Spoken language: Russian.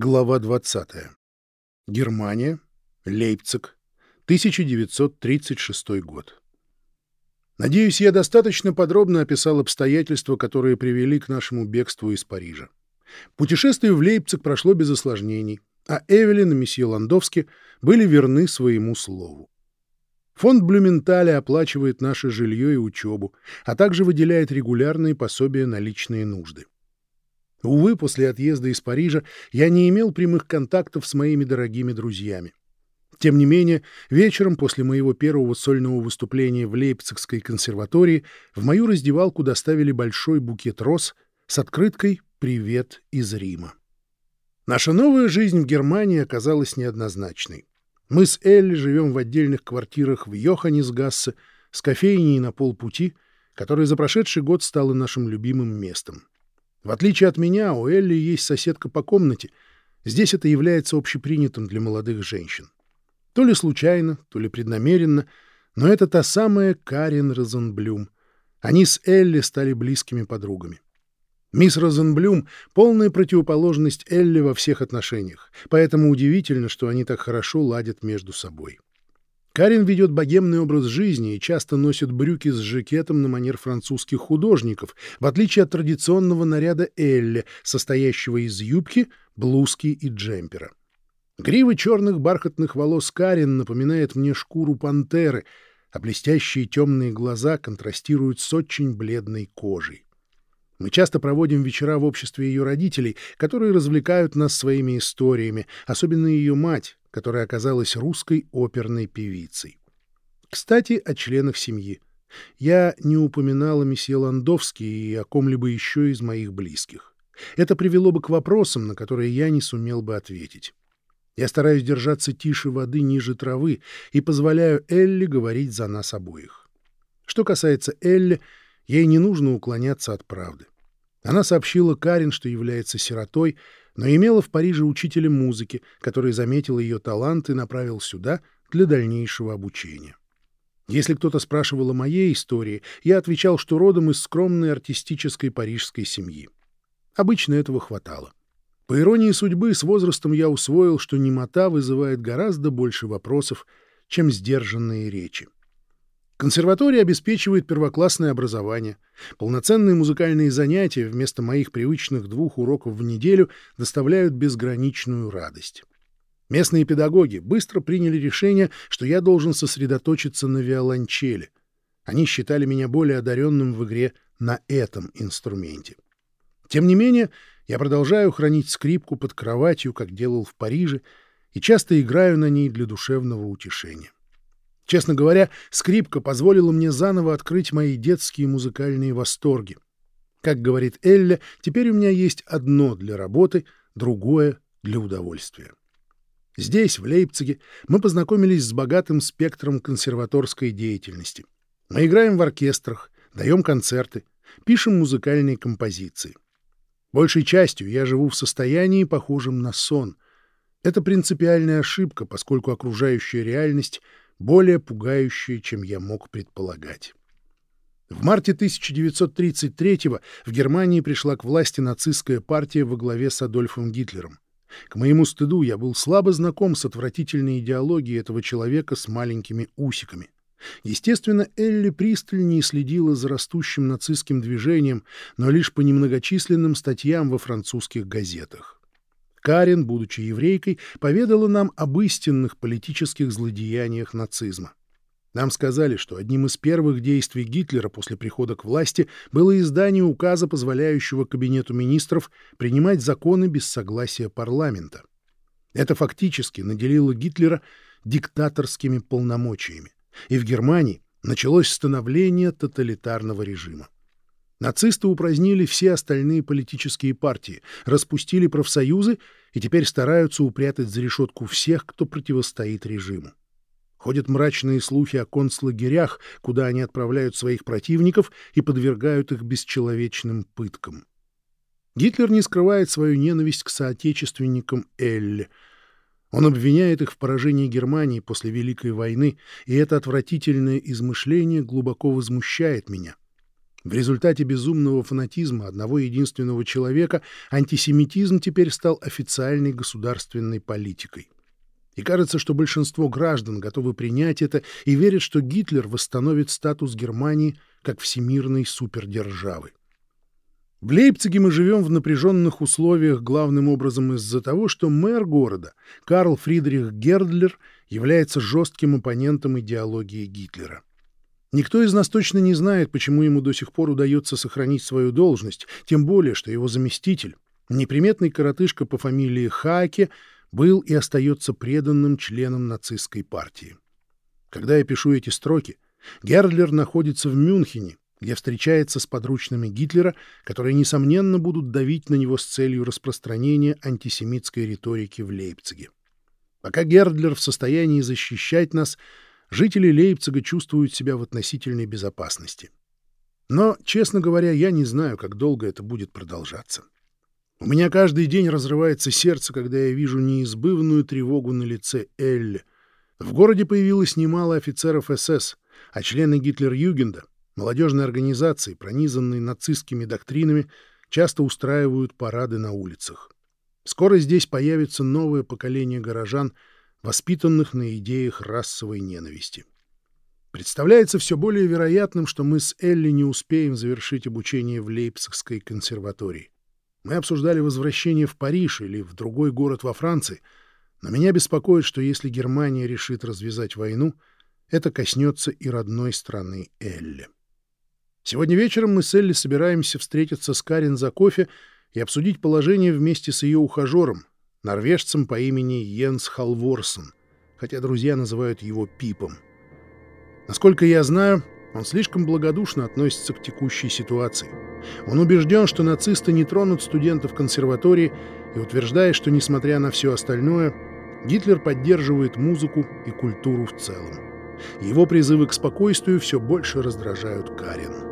Глава 20. Германия. Лейпциг. 1936 год. Надеюсь, я достаточно подробно описал обстоятельства, которые привели к нашему бегству из Парижа. Путешествие в Лейпциг прошло без осложнений, а Эвелин и месье Ландовски были верны своему слову. Фонд Блюменталя оплачивает наше жилье и учебу, а также выделяет регулярные пособия на личные нужды. Увы, после отъезда из Парижа я не имел прямых контактов с моими дорогими друзьями. Тем не менее, вечером после моего первого сольного выступления в Лейпцигской консерватории в мою раздевалку доставили большой букет роз с открыткой «Привет из Рима». Наша новая жизнь в Германии оказалась неоднозначной. Мы с Элли живем в отдельных квартирах в Йоханнесгассе с кофейней на полпути, которая за прошедший год стала нашим любимым местом. В отличие от меня, у Элли есть соседка по комнате. Здесь это является общепринятым для молодых женщин. То ли случайно, то ли преднамеренно, но это та самая Карин Розенблюм. Они с Элли стали близкими подругами. Мисс Розенблюм — полная противоположность Элли во всех отношениях, поэтому удивительно, что они так хорошо ладят между собой. Карин ведет богемный образ жизни и часто носит брюки с жакетом на манер французских художников, в отличие от традиционного наряда Элли, состоящего из юбки, блузки и джемпера. Грива черных бархатных волос Карин напоминает мне шкуру пантеры, а блестящие темные глаза контрастируют с очень бледной кожей. Мы часто проводим вечера в обществе ее родителей, которые развлекают нас своими историями, особенно ее мать, которая оказалась русской оперной певицей. Кстати, о членах семьи. Я не упоминала месье Ландовский и о ком-либо еще из моих близких. Это привело бы к вопросам, на которые я не сумел бы ответить. Я стараюсь держаться тише воды ниже травы и позволяю Элли говорить за нас обоих. Что касается Элли, ей не нужно уклоняться от правды. Она сообщила Карин, что является сиротой, но имела в Париже учителя музыки, который заметил ее талант и направил сюда для дальнейшего обучения. Если кто-то спрашивал о моей истории, я отвечал, что родом из скромной артистической парижской семьи. Обычно этого хватало. По иронии судьбы, с возрастом я усвоил, что немота вызывает гораздо больше вопросов, чем сдержанные речи. Консерватория обеспечивает первоклассное образование. Полноценные музыкальные занятия вместо моих привычных двух уроков в неделю доставляют безграничную радость. Местные педагоги быстро приняли решение, что я должен сосредоточиться на виолончели. Они считали меня более одаренным в игре на этом инструменте. Тем не менее, я продолжаю хранить скрипку под кроватью, как делал в Париже, и часто играю на ней для душевного утешения. Честно говоря, скрипка позволила мне заново открыть мои детские музыкальные восторги. Как говорит Элля, теперь у меня есть одно для работы, другое для удовольствия. Здесь, в Лейпциге, мы познакомились с богатым спектром консерваторской деятельности. Мы играем в оркестрах, даем концерты, пишем музыкальные композиции. Большей частью я живу в состоянии, похожем на сон. Это принципиальная ошибка, поскольку окружающая реальность — более пугающее, чем я мог предполагать. В марте 1933-го в Германии пришла к власти нацистская партия во главе с Адольфом Гитлером. К моему стыду я был слабо знаком с отвратительной идеологией этого человека с маленькими усиками. Естественно, Элли пристальнее следила за растущим нацистским движением, но лишь по немногочисленным статьям во французских газетах. Карин, будучи еврейкой, поведала нам об истинных политических злодеяниях нацизма. Нам сказали, что одним из первых действий Гитлера после прихода к власти было издание указа, позволяющего Кабинету министров принимать законы без согласия парламента. Это фактически наделило Гитлера диктаторскими полномочиями, и в Германии началось становление тоталитарного режима. Нацисты упразднили все остальные политические партии, распустили профсоюзы и теперь стараются упрятать за решетку всех, кто противостоит режиму. Ходят мрачные слухи о концлагерях, куда они отправляют своих противников и подвергают их бесчеловечным пыткам. Гитлер не скрывает свою ненависть к соотечественникам Элли. Он обвиняет их в поражении Германии после Великой войны, и это отвратительное измышление глубоко возмущает меня — В результате безумного фанатизма одного единственного человека антисемитизм теперь стал официальной государственной политикой. И кажется, что большинство граждан готовы принять это и верят, что Гитлер восстановит статус Германии как всемирной супердержавы. В Лейпциге мы живем в напряженных условиях главным образом из-за того, что мэр города, Карл Фридрих Гердлер, является жестким оппонентом идеологии Гитлера. Никто из нас точно не знает, почему ему до сих пор удается сохранить свою должность, тем более, что его заместитель, неприметный коротышка по фамилии Хаке, был и остается преданным членом нацистской партии. Когда я пишу эти строки, Гердлер находится в Мюнхене, где встречается с подручными Гитлера, которые, несомненно, будут давить на него с целью распространения антисемитской риторики в Лейпциге. Пока Гердлер в состоянии защищать нас, жители Лейпцига чувствуют себя в относительной безопасности. Но, честно говоря, я не знаю, как долго это будет продолжаться. У меня каждый день разрывается сердце, когда я вижу неизбывную тревогу на лице Элли. В городе появилось немало офицеров СС, а члены Гитлер-Югенда — Молодежные организации, пронизанные нацистскими доктринами, часто устраивают парады на улицах. Скоро здесь появится новое поколение горожан, воспитанных на идеях расовой ненависти. Представляется все более вероятным, что мы с Элли не успеем завершить обучение в Лейпцигской консерватории. Мы обсуждали возвращение в Париж или в другой город во Франции, но меня беспокоит, что если Германия решит развязать войну, это коснется и родной страны Элли. Сегодня вечером мы с Элли собираемся встретиться с Карин за кофе и обсудить положение вместе с ее ухажером, норвежцем по имени Йенс Халворсон, хотя друзья называют его Пипом. Насколько я знаю, он слишком благодушно относится к текущей ситуации. Он убежден, что нацисты не тронут студентов консерватории и утверждает, что, несмотря на все остальное, Гитлер поддерживает музыку и культуру в целом. Его призывы к спокойствию все больше раздражают Карин.